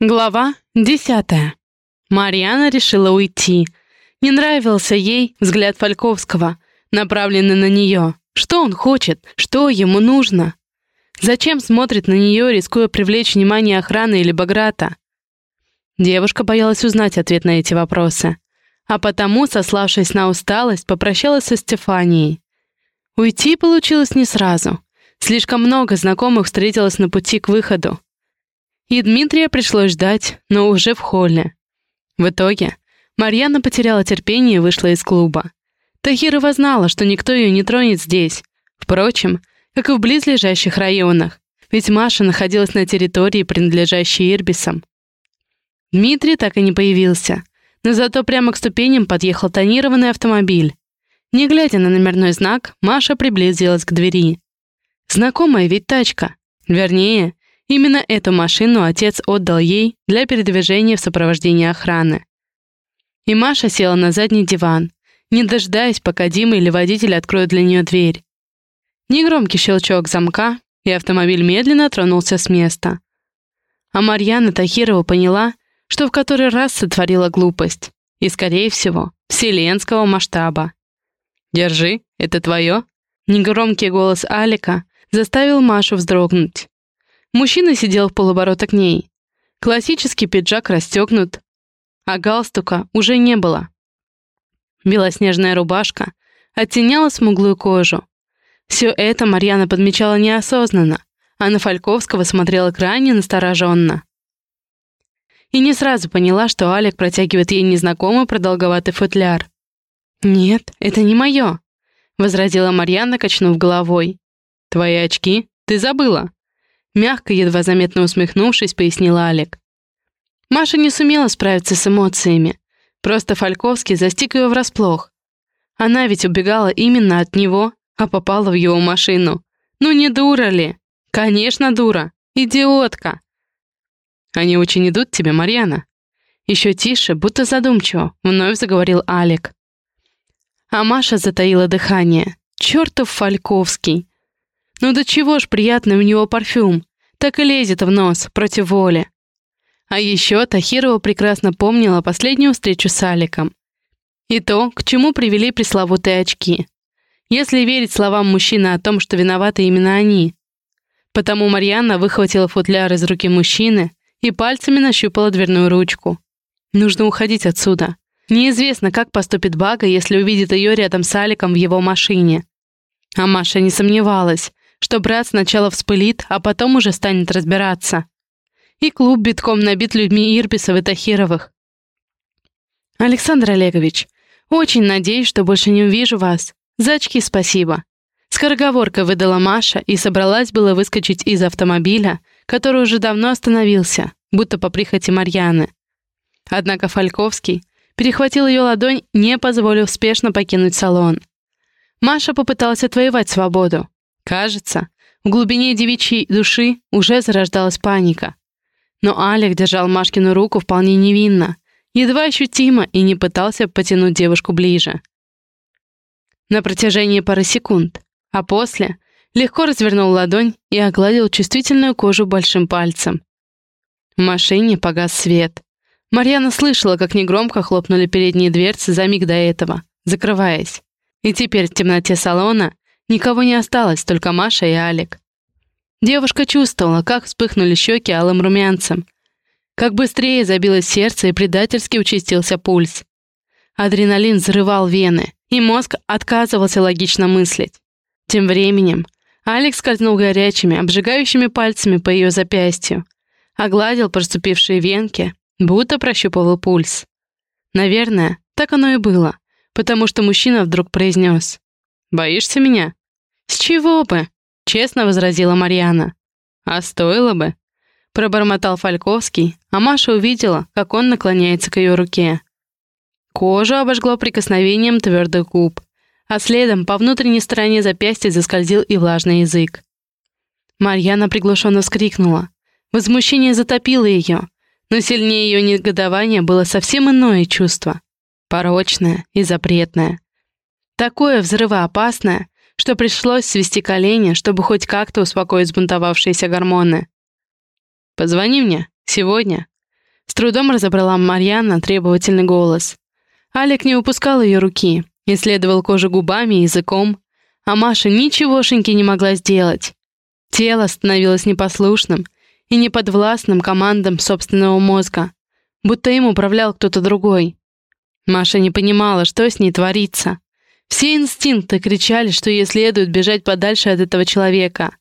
Глава десятая. Марьяна решила уйти. Не нравился ей взгляд Фальковского, направленный на нее. Что он хочет? Что ему нужно? Зачем смотрит на нее, рискуя привлечь внимание охраны или Баграта? Девушка боялась узнать ответ на эти вопросы. А потому, сославшись на усталость, попрощалась со Стефанией. Уйти получилось не сразу. Слишком много знакомых встретилось на пути к выходу. И Дмитрия пришлось ждать, но уже в холле. В итоге Марьяна потеряла терпение и вышла из клуба. Тахирова знала, что никто ее не тронет здесь. Впрочем, как и в близлежащих районах, ведь Маша находилась на территории, принадлежащей Ирбисам. Дмитрий так и не появился, но зато прямо к ступеням подъехал тонированный автомобиль. Не глядя на номерной знак, Маша приблизилась к двери. Знакомая ведь тачка. Вернее, Именно эту машину отец отдал ей для передвижения в сопровождении охраны. И Маша села на задний диван, не дожидаясь, пока Дима или водитель откроют для нее дверь. Негромкий щелчок замка, и автомобиль медленно тронулся с места. А Марьяна Тахирова поняла, что в который раз сотворила глупость, и, скорее всего, вселенского масштаба. «Держи, это твое?» Негромкий голос Алика заставил Машу вздрогнуть. Мужчина сидел в полоборота к ней. Классический пиджак расстегнут, а галстука уже не было. Белоснежная рубашка оттеняла смуглую кожу. Все это Марьяна подмечала неосознанно, а на Фальковского смотрела крайне настороженно. И не сразу поняла, что Алик протягивает ей незнакомый продолговатый футляр. «Нет, это не мое», — возразила Марьяна, качнув головой. «Твои очки? Ты забыла?» Мягко, едва заметно усмехнувшись, пояснила Олег. Маша не сумела справиться с эмоциями. Просто Фальковский застиг ее врасплох. Она ведь убегала именно от него, а попала в его машину. Ну не дура ли? Конечно, дура. Идиотка. Они очень идут тебе, Марьяна. Еще тише, будто задумчиво, вновь заговорил Алик. А Маша затаила дыхание. Чертов Фальковский. Ну до чего ж приятный у него парфюм, так и лезет в нос, против воли. А еще Тахирова прекрасно помнила последнюю встречу с Аликом. И то, к чему привели пресловутые очки. Если верить словам мужчины о том, что виноваты именно они. Потому Марьяна выхватила футляр из руки мужчины и пальцами нащупала дверную ручку. Нужно уходить отсюда. Неизвестно, как поступит Бага, если увидит ее рядом с Аликом в его машине. А Маша не сомневалась что брат сначала вспылит, а потом уже станет разбираться. И клуб битком набит людьми Ирбисов и Тахировых. «Александр Олегович, очень надеюсь, что больше не увижу вас. За очки спасибо». Скороговорка выдала Маша и собралась было выскочить из автомобиля, который уже давно остановился, будто по прихоти Марьяны. Однако Фальковский перехватил ее ладонь, не позволив спешно покинуть салон. Маша попыталась отвоевать свободу, Кажется, в глубине девичьей души уже зарождалась паника. Но Алик держал Машкину руку вполне невинно, едва ощутимо и не пытался потянуть девушку ближе. На протяжении пары секунд, а после легко развернул ладонь и огладил чувствительную кожу большим пальцем. В машине погас свет. Марьяна слышала, как негромко хлопнули передние дверцы за миг до этого, закрываясь. И теперь в темноте салона Никого не осталось, только Маша и Алик. Девушка чувствовала, как вспыхнули щеки алым румянцем, как быстрее забилось сердце и предательски участился пульс. Адреналин взрывал вены, и мозг отказывался логично мыслить. Тем временем Алекс скользнул горячими, обжигающими пальцами по ее запястью, огладил проступившие венки, будто прощупывал пульс. Наверное, так оно и было, потому что мужчина вдруг произнес «Боишься меня?» «С чего бы?» — честно возразила Марьяна. «А стоило бы?» — пробормотал Фальковский, а Маша увидела, как он наклоняется к ее руке. Кожу обожгло прикосновением твердых губ, а следом по внутренней стороне запястья заскользил и влажный язык. Марьяна приглушенно вскрикнула. Возмущение затопило ее, но сильнее ее негодования было совсем иное чувство. Порочное и запретное. Такое взрывоопасное, что пришлось свести колени, чтобы хоть как-то успокоить сбунтовавшиеся гормоны. «Позвони мне. Сегодня», С трудом разобрала Марьяна требовательный голос. Алик не упускал ее руки, исследовал кожу губами и языком, а Маша ничегошеньки не могла сделать. Тело становилось непослушным и неподвластным командам собственного мозга, будто им управлял кто-то другой. Маша не понимала, что с ней творится. Все инстинкты кричали, что ей следует бежать подальше от этого человека.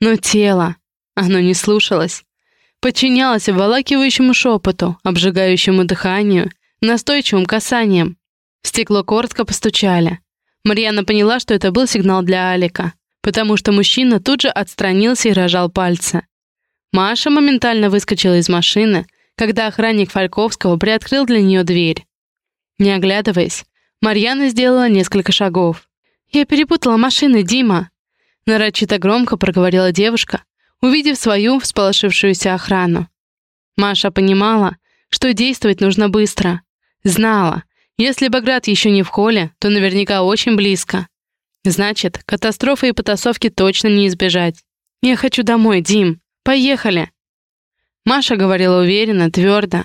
Но тело, оно не слушалось. Подчинялось обволакивающему шепоту, обжигающему дыханию, настойчивым касанием. В стекло коротко постучали. Марьяна поняла, что это был сигнал для Алика, потому что мужчина тут же отстранился и рожал пальцы. Маша моментально выскочила из машины, когда охранник Фальковского приоткрыл для нее дверь. Не оглядываясь, Марьяна сделала несколько шагов. «Я перепутала машины, Дима!» Нарочито громко проговорила девушка, увидев свою всполошившуюся охрану. Маша понимала, что действовать нужно быстро. Знала, если Баграт еще не в холле, то наверняка очень близко. Значит, катастрофы и потасовки точно не избежать. «Я хочу домой, Дим. Поехали!» Маша говорила уверенно, твердо,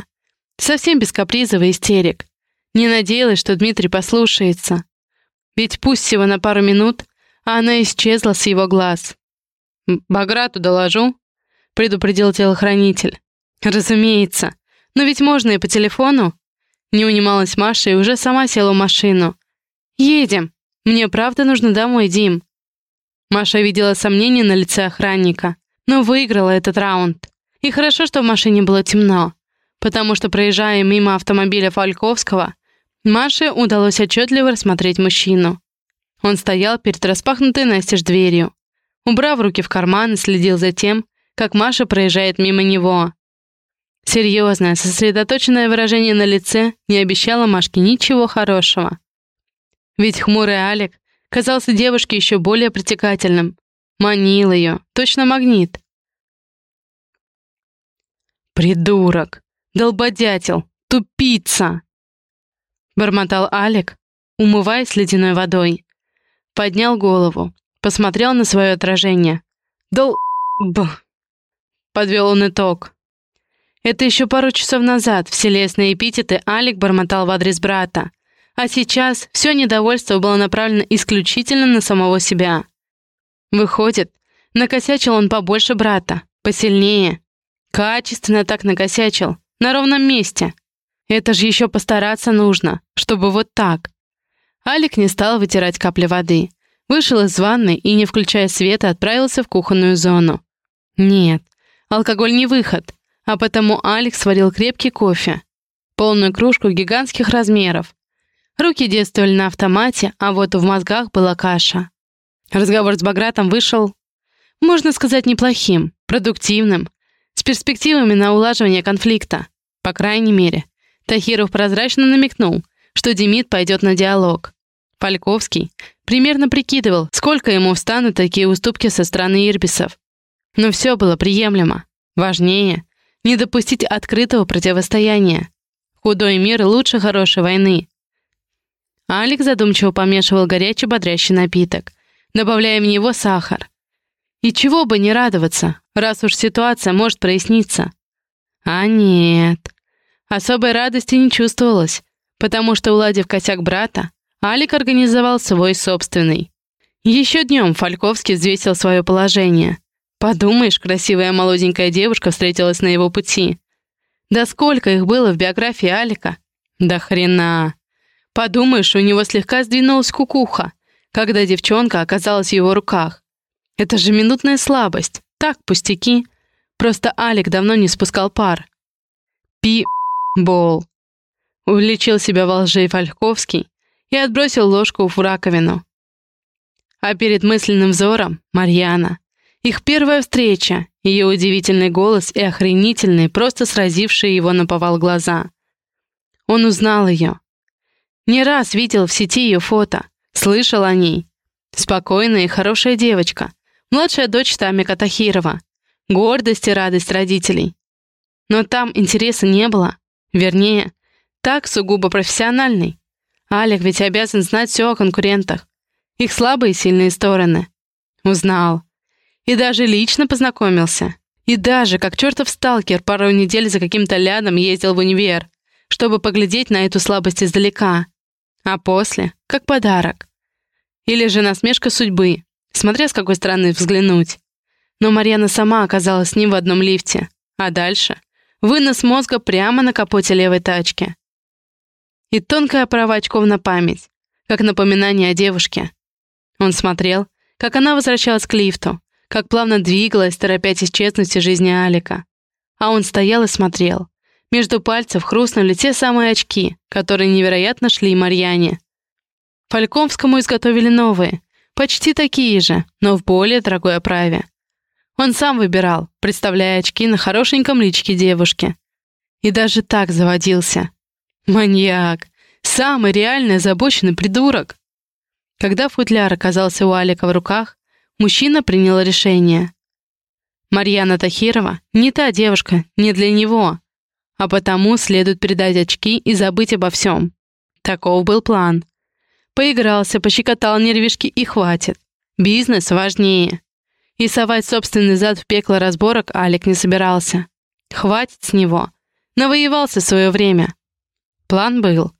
совсем без капризов и истерик. Не надеялась, что Дмитрий послушается. Ведь пусть всего на пару минут, а она исчезла с его глаз. «Баграту доложу», — предупредил телохранитель. «Разумеется. Но ведь можно и по телефону». Не унималась Маша и уже сама села в машину. «Едем. Мне правда нужно домой, Дим». Маша видела сомнения на лице охранника, но выиграла этот раунд. И хорошо, что в машине было темно, потому что, проезжая мимо автомобиля Фальковского, Маше удалось отчетливо рассмотреть мужчину. Он стоял перед распахнутой настежь дверью. Убрав руки в карман, следил за тем, как Маша проезжает мимо него. Серьезное, сосредоточенное выражение на лице не обещало Машке ничего хорошего. Ведь хмурый Алик казался девушке еще более притекательным. Манил ее, точно магнит. «Придурок! Долбодятел! Тупица!» Бормотал Алик, умываясь ледяной водой. Поднял голову, посмотрел на свое отражение. «Дол... б...» Подвел он итог. Это еще пару часов назад все лесные эпитеты Алик бормотал в адрес брата. А сейчас все недовольство было направлено исключительно на самого себя. Выходит, накосячил он побольше брата, посильнее. Качественно так накосячил, на ровном месте. Это же еще постараться нужно, чтобы вот так. Алик не стал вытирать капли воды. Вышел из ванной и, не включая света, отправился в кухонную зону. Нет, алкоголь не выход, а потому Алекс сварил крепкий кофе. Полную кружку гигантских размеров. Руки действовали на автомате, а вот в мозгах была каша. Разговор с Багратом вышел, можно сказать, неплохим, продуктивным, с перспективами на улаживание конфликта. По крайней мере, Тахиров прозрачно намекнул, что Демид пойдет на диалог. Фальковский примерно прикидывал, сколько ему встанут такие уступки со стороны ирбисов. Но все было приемлемо. Важнее — не допустить открытого противостояния. Худой мир лучше хорошей войны. Алик задумчиво помешивал горячий бодрящий напиток, добавляя в него сахар. И чего бы не радоваться, раз уж ситуация может проясниться. А нет, особой радости не чувствовалось, потому что, уладив косяк брата, Алик организовал свой собственный. Еще днем Фальковский взвесил свое положение. Подумаешь, красивая молоденькая девушка встретилась на его пути. Да сколько их было в биографии Алика? Да хрена. Подумаешь, у него слегка сдвинулась кукуха, когда девчонка оказалась в его руках. Это же минутная слабость. Так, пустяки. Просто Алик давно не спускал пар. Пи***бол. Увлечил себя во лжи Фальковский и отбросил ложку в раковину. А перед мысленным взором — Марьяна. Их первая встреча, ее удивительный голос и охренительные, просто сразившие его на повал глаза. Он узнал ее. Не раз видел в сети ее фото, слышал о ней. Спокойная и хорошая девочка, младшая дочь Тамика Тахирова, гордость и радость родителей. Но там интереса не было, вернее, так сугубо профессиональный. Алик ведь обязан знать все о конкурентах. Их слабые и сильные стороны. Узнал. И даже лично познакомился. И даже, как чертов сталкер, пару недель за каким-то лядом ездил в универ, чтобы поглядеть на эту слабость издалека. А после, как подарок. Или же насмешка судьбы, смотря с какой стороны взглянуть. Но Марьяна сама оказалась с ним в одном лифте. А дальше — вынос мозга прямо на капоте левой тачки. И тонкая оправа очков на память, как напоминание о девушке. Он смотрел, как она возвращалась к лифту, как плавно двигалась, торопясь исчезнуть из жизни Алика. А он стоял и смотрел. Между пальцев хрустнули те самые очки, которые невероятно шли Марьяне. Фальковскому изготовили новые, почти такие же, но в более дорогой оправе. Он сам выбирал, представляя очки на хорошеньком личке девушки. И даже так заводился. Маньяк. Самый реальный озабоченный придурок. Когда футляр оказался у Алика в руках, мужчина принял решение. Марьяна Тахирова не та девушка, не для него. А потому следует передать очки и забыть обо всем. Таков был план. Поигрался, пощекотал нервишки и хватит. Бизнес важнее. И совать собственный зад в пекло разборок Алик не собирался. Хватит с него. Навоевался свое время. План был,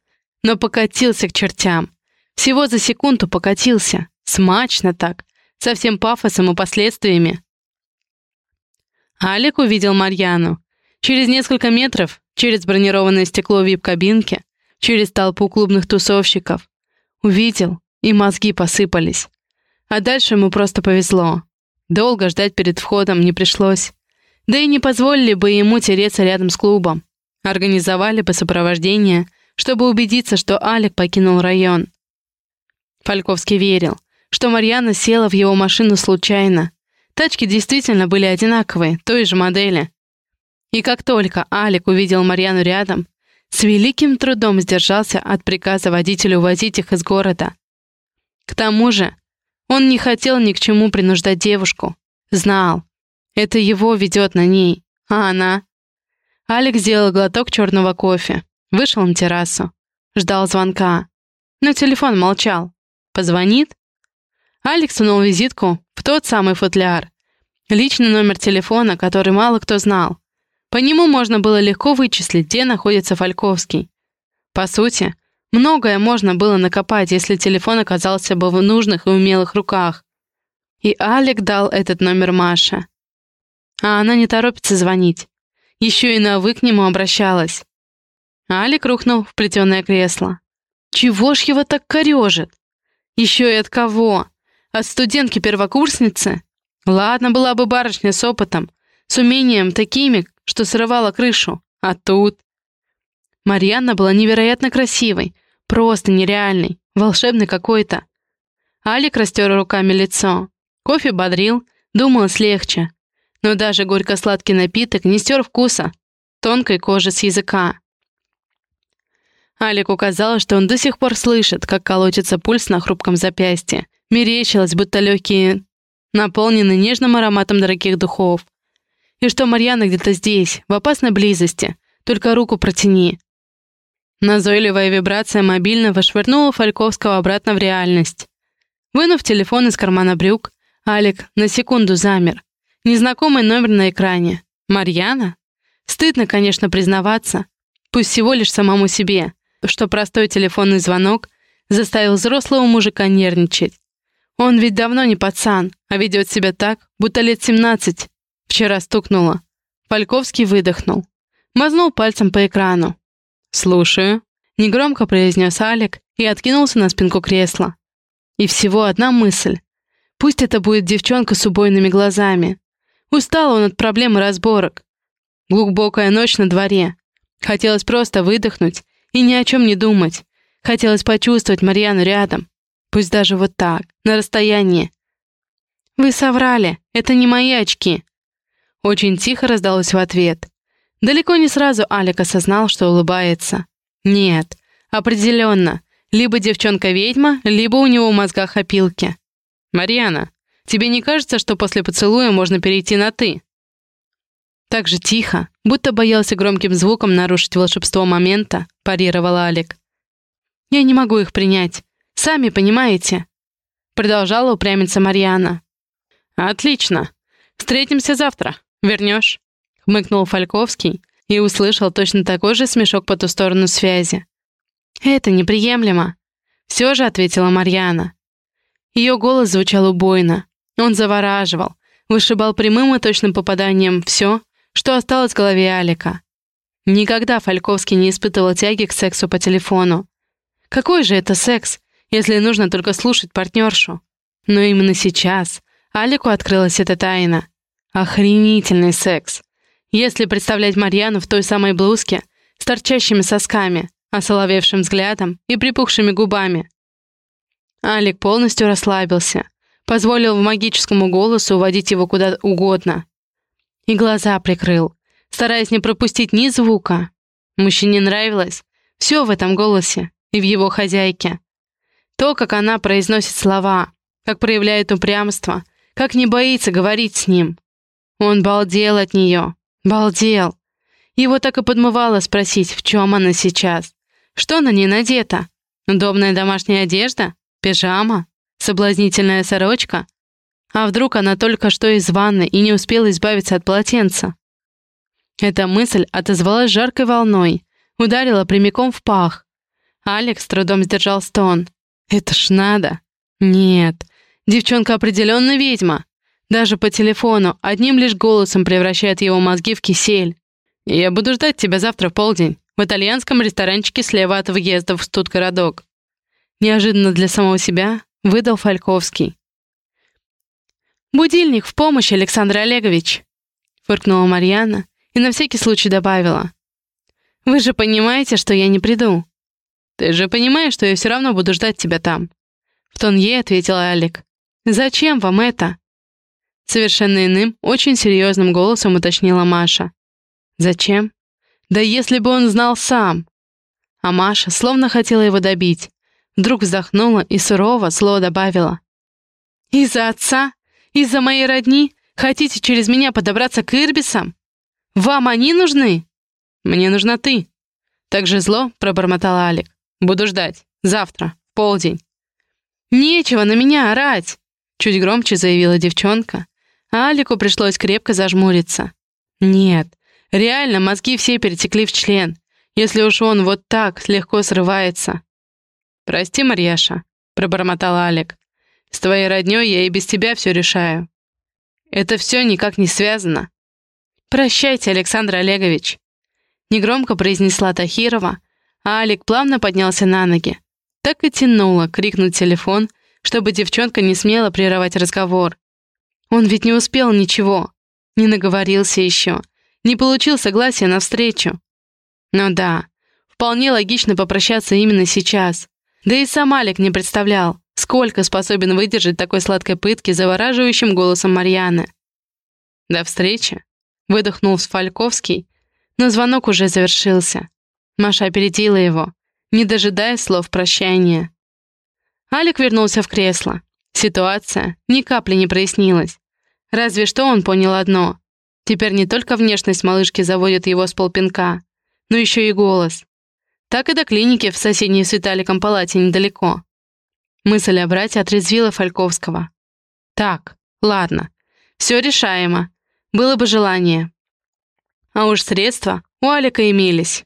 но покатился к чертям. Всего за секунду покатился. Смачно так. Со всем пафосом и последствиями. Алик увидел Марьяну. Через несколько метров, через бронированное стекло вип-кабинки, через толпу клубных тусовщиков. Увидел, и мозги посыпались. А дальше ему просто повезло. Долго ждать перед входом не пришлось. Да и не позволили бы ему тереться рядом с клубом. Организовали бы сопровождение, чтобы убедиться, что Алик покинул район. Фальковский верил, что Марьяна села в его машину случайно. Тачки действительно были одинаковые, той же модели. И как только Алик увидел Марьяну рядом, с великим трудом сдержался от приказа водителю увозить их из города. К тому же, он не хотел ни к чему принуждать девушку. Знал, это его ведет на ней, а она... Алекс сделал глоток черного кофе, вышел на террасу, ждал звонка. Но телефон молчал. Позвонит? Алекс сунул визитку в тот самый футляр. Личный номер телефона, который мало кто знал. По нему можно было легко вычислить, где находится Фальковский. По сути, многое можно было накопать, если телефон оказался бы в нужных и умелых руках. И Алик дал этот номер Маше. А она не торопится звонить. Еще и на «вы» к нему обращалась. Алик рухнул в плетеное кресло. Чего ж его так корежит? Еще и от кого? От студентки-первокурсницы? Ладно, была бы барышня с опытом, с умением такими, что срывала крышу. А тут... Марьяна была невероятно красивой, просто нереальной, волшебной какой-то. Алик растер руками лицо. Кофе бодрил, думалось легче. Но даже горько-сладкий напиток не стер вкуса тонкой кожи с языка. Алику казалось, что он до сих пор слышит, как колотится пульс на хрупком запястье. Мерещилось, будто легкие наполнены нежным ароматом дорогих духов. И что Марьяна где-то здесь, в опасной близости. Только руку протяни. Назойливая вибрация мобильного швырнула Фальковского обратно в реальность. Вынув телефон из кармана брюк, Алик на секунду замер. Незнакомый номер на экране. Марьяна? Стыдно, конечно, признаваться. Пусть всего лишь самому себе что простой телефонный звонок заставил взрослого мужика нервничать. Он ведь давно не пацан, а ведет себя так, будто лет 17. Вчера стукнуло. Фальковский выдохнул. Мазнул пальцем по экрану. «Слушаю», — негромко произнес Алик и откинулся на спинку кресла. И всего одна мысль. Пусть это будет девчонка с убойными глазами. Устал он от проблем и разборок. Глубокая ночь на дворе. Хотелось просто выдохнуть и ни о чем не думать. Хотелось почувствовать Марьяну рядом. Пусть даже вот так, на расстоянии. «Вы соврали, это не мои очки». Очень тихо раздалось в ответ. Далеко не сразу Алик осознал, что улыбается. Нет, определенно. Либо девчонка-ведьма, либо у него в мозгах опилки. «Марьяна, тебе не кажется, что после поцелуя можно перейти на «ты»?» Так же тихо, будто боялся громким звуком нарушить волшебство момента, парировал Алик. «Я не могу их принять. Сами понимаете». Продолжала упрямиться Марьяна. «Отлично. Встретимся завтра. Вернешь?» — хмыкнул Фальковский и услышал точно такой же смешок по ту сторону связи. «Это неприемлемо», — все же ответила Марьяна. Ее голос звучал убойно. Он завораживал, вышибал прямым и точным попаданием все, что осталось в голове Алика. Никогда Фальковский не испытывал тяги к сексу по телефону. Какой же это секс, если нужно только слушать партнершу? Но именно сейчас Алику открылась эта тайна. Охренительный секс. Если представлять Марьяну в той самой блузке, с торчащими сосками, осоловевшим взглядом и припухшими губами, Алик полностью расслабился, позволил магическому голосу уводить его куда угодно. И глаза прикрыл, стараясь не пропустить ни звука. Мужчине нравилось все в этом голосе и в его хозяйке. То, как она произносит слова, как проявляет упрямство, как не боится говорить с ним. Он балдел от нее, балдел. Его так и подмывало спросить, в чем она сейчас. Что на ней надето? Удобная домашняя одежда? Пижама? Соблазнительная сорочка? А вдруг она только что из ванны и не успела избавиться от полотенца? Эта мысль отозвалась жаркой волной, ударила прямиком в пах. Алекс трудом сдержал стон. «Это ж надо!» «Нет, девчонка определенно ведьма. Даже по телефону одним лишь голосом превращает его мозги в кисель. Я буду ждать тебя завтра в полдень в итальянском ресторанчике слева от въезда в студгородок. Неожиданно для самого себя выдал Фальковский. «Будильник в помощь, Александр Олегович!» фыркнула Марьяна и на всякий случай добавила. «Вы же понимаете, что я не приду?» «Ты же понимаешь, что я все равно буду ждать тебя там?» В тон ей ответил Алик. «Зачем вам это?» Совершенно иным, очень серьезным голосом уточнила Маша. «Зачем?» «Да если бы он знал сам!» А Маша словно хотела его добить, Вдруг вздохнула и сурово слово добавила. «Из-за отца? Из-за моей родни? Хотите через меня подобраться к Ирбисам? Вам они нужны? Мне нужна ты». Так же зло пробормотал Алик. «Буду ждать. Завтра. В полдень». «Нечего на меня орать!» Чуть громче заявила девчонка, Алику пришлось крепко зажмуриться. «Нет, реально мозги все перетекли в член, если уж он вот так легко срывается. «Прости, Марьяша», — пробормотал Алик. «С твоей роднёй я и без тебя все решаю. Это все никак не связано». «Прощайте, Александр Олегович», — негромко произнесла Тахирова, а Алик плавно поднялся на ноги. Так и тянуло крикнуть телефон, чтобы девчонка не смела прерывать разговор. Он ведь не успел ничего, не наговорился еще, не получил согласия на встречу. Но да, вполне логично попрощаться именно сейчас. Да и сам Алик не представлял, сколько способен выдержать такой сладкой пытки завораживающим голосом Марьяны. «До встречи», — выдохнул Сфальковский, но звонок уже завершился. Маша опередила его, не дожидая слов прощания. Алик вернулся в кресло. Ситуация ни капли не прояснилась. Разве что он понял одно. Теперь не только внешность малышки заводит его с полпинка, но еще и голос так и до клиники в соседней с Виталиком палате недалеко. Мысль о брате отрезвила Фальковского. Так, ладно, все решаемо. Было бы желание. А уж средства у Алика имелись.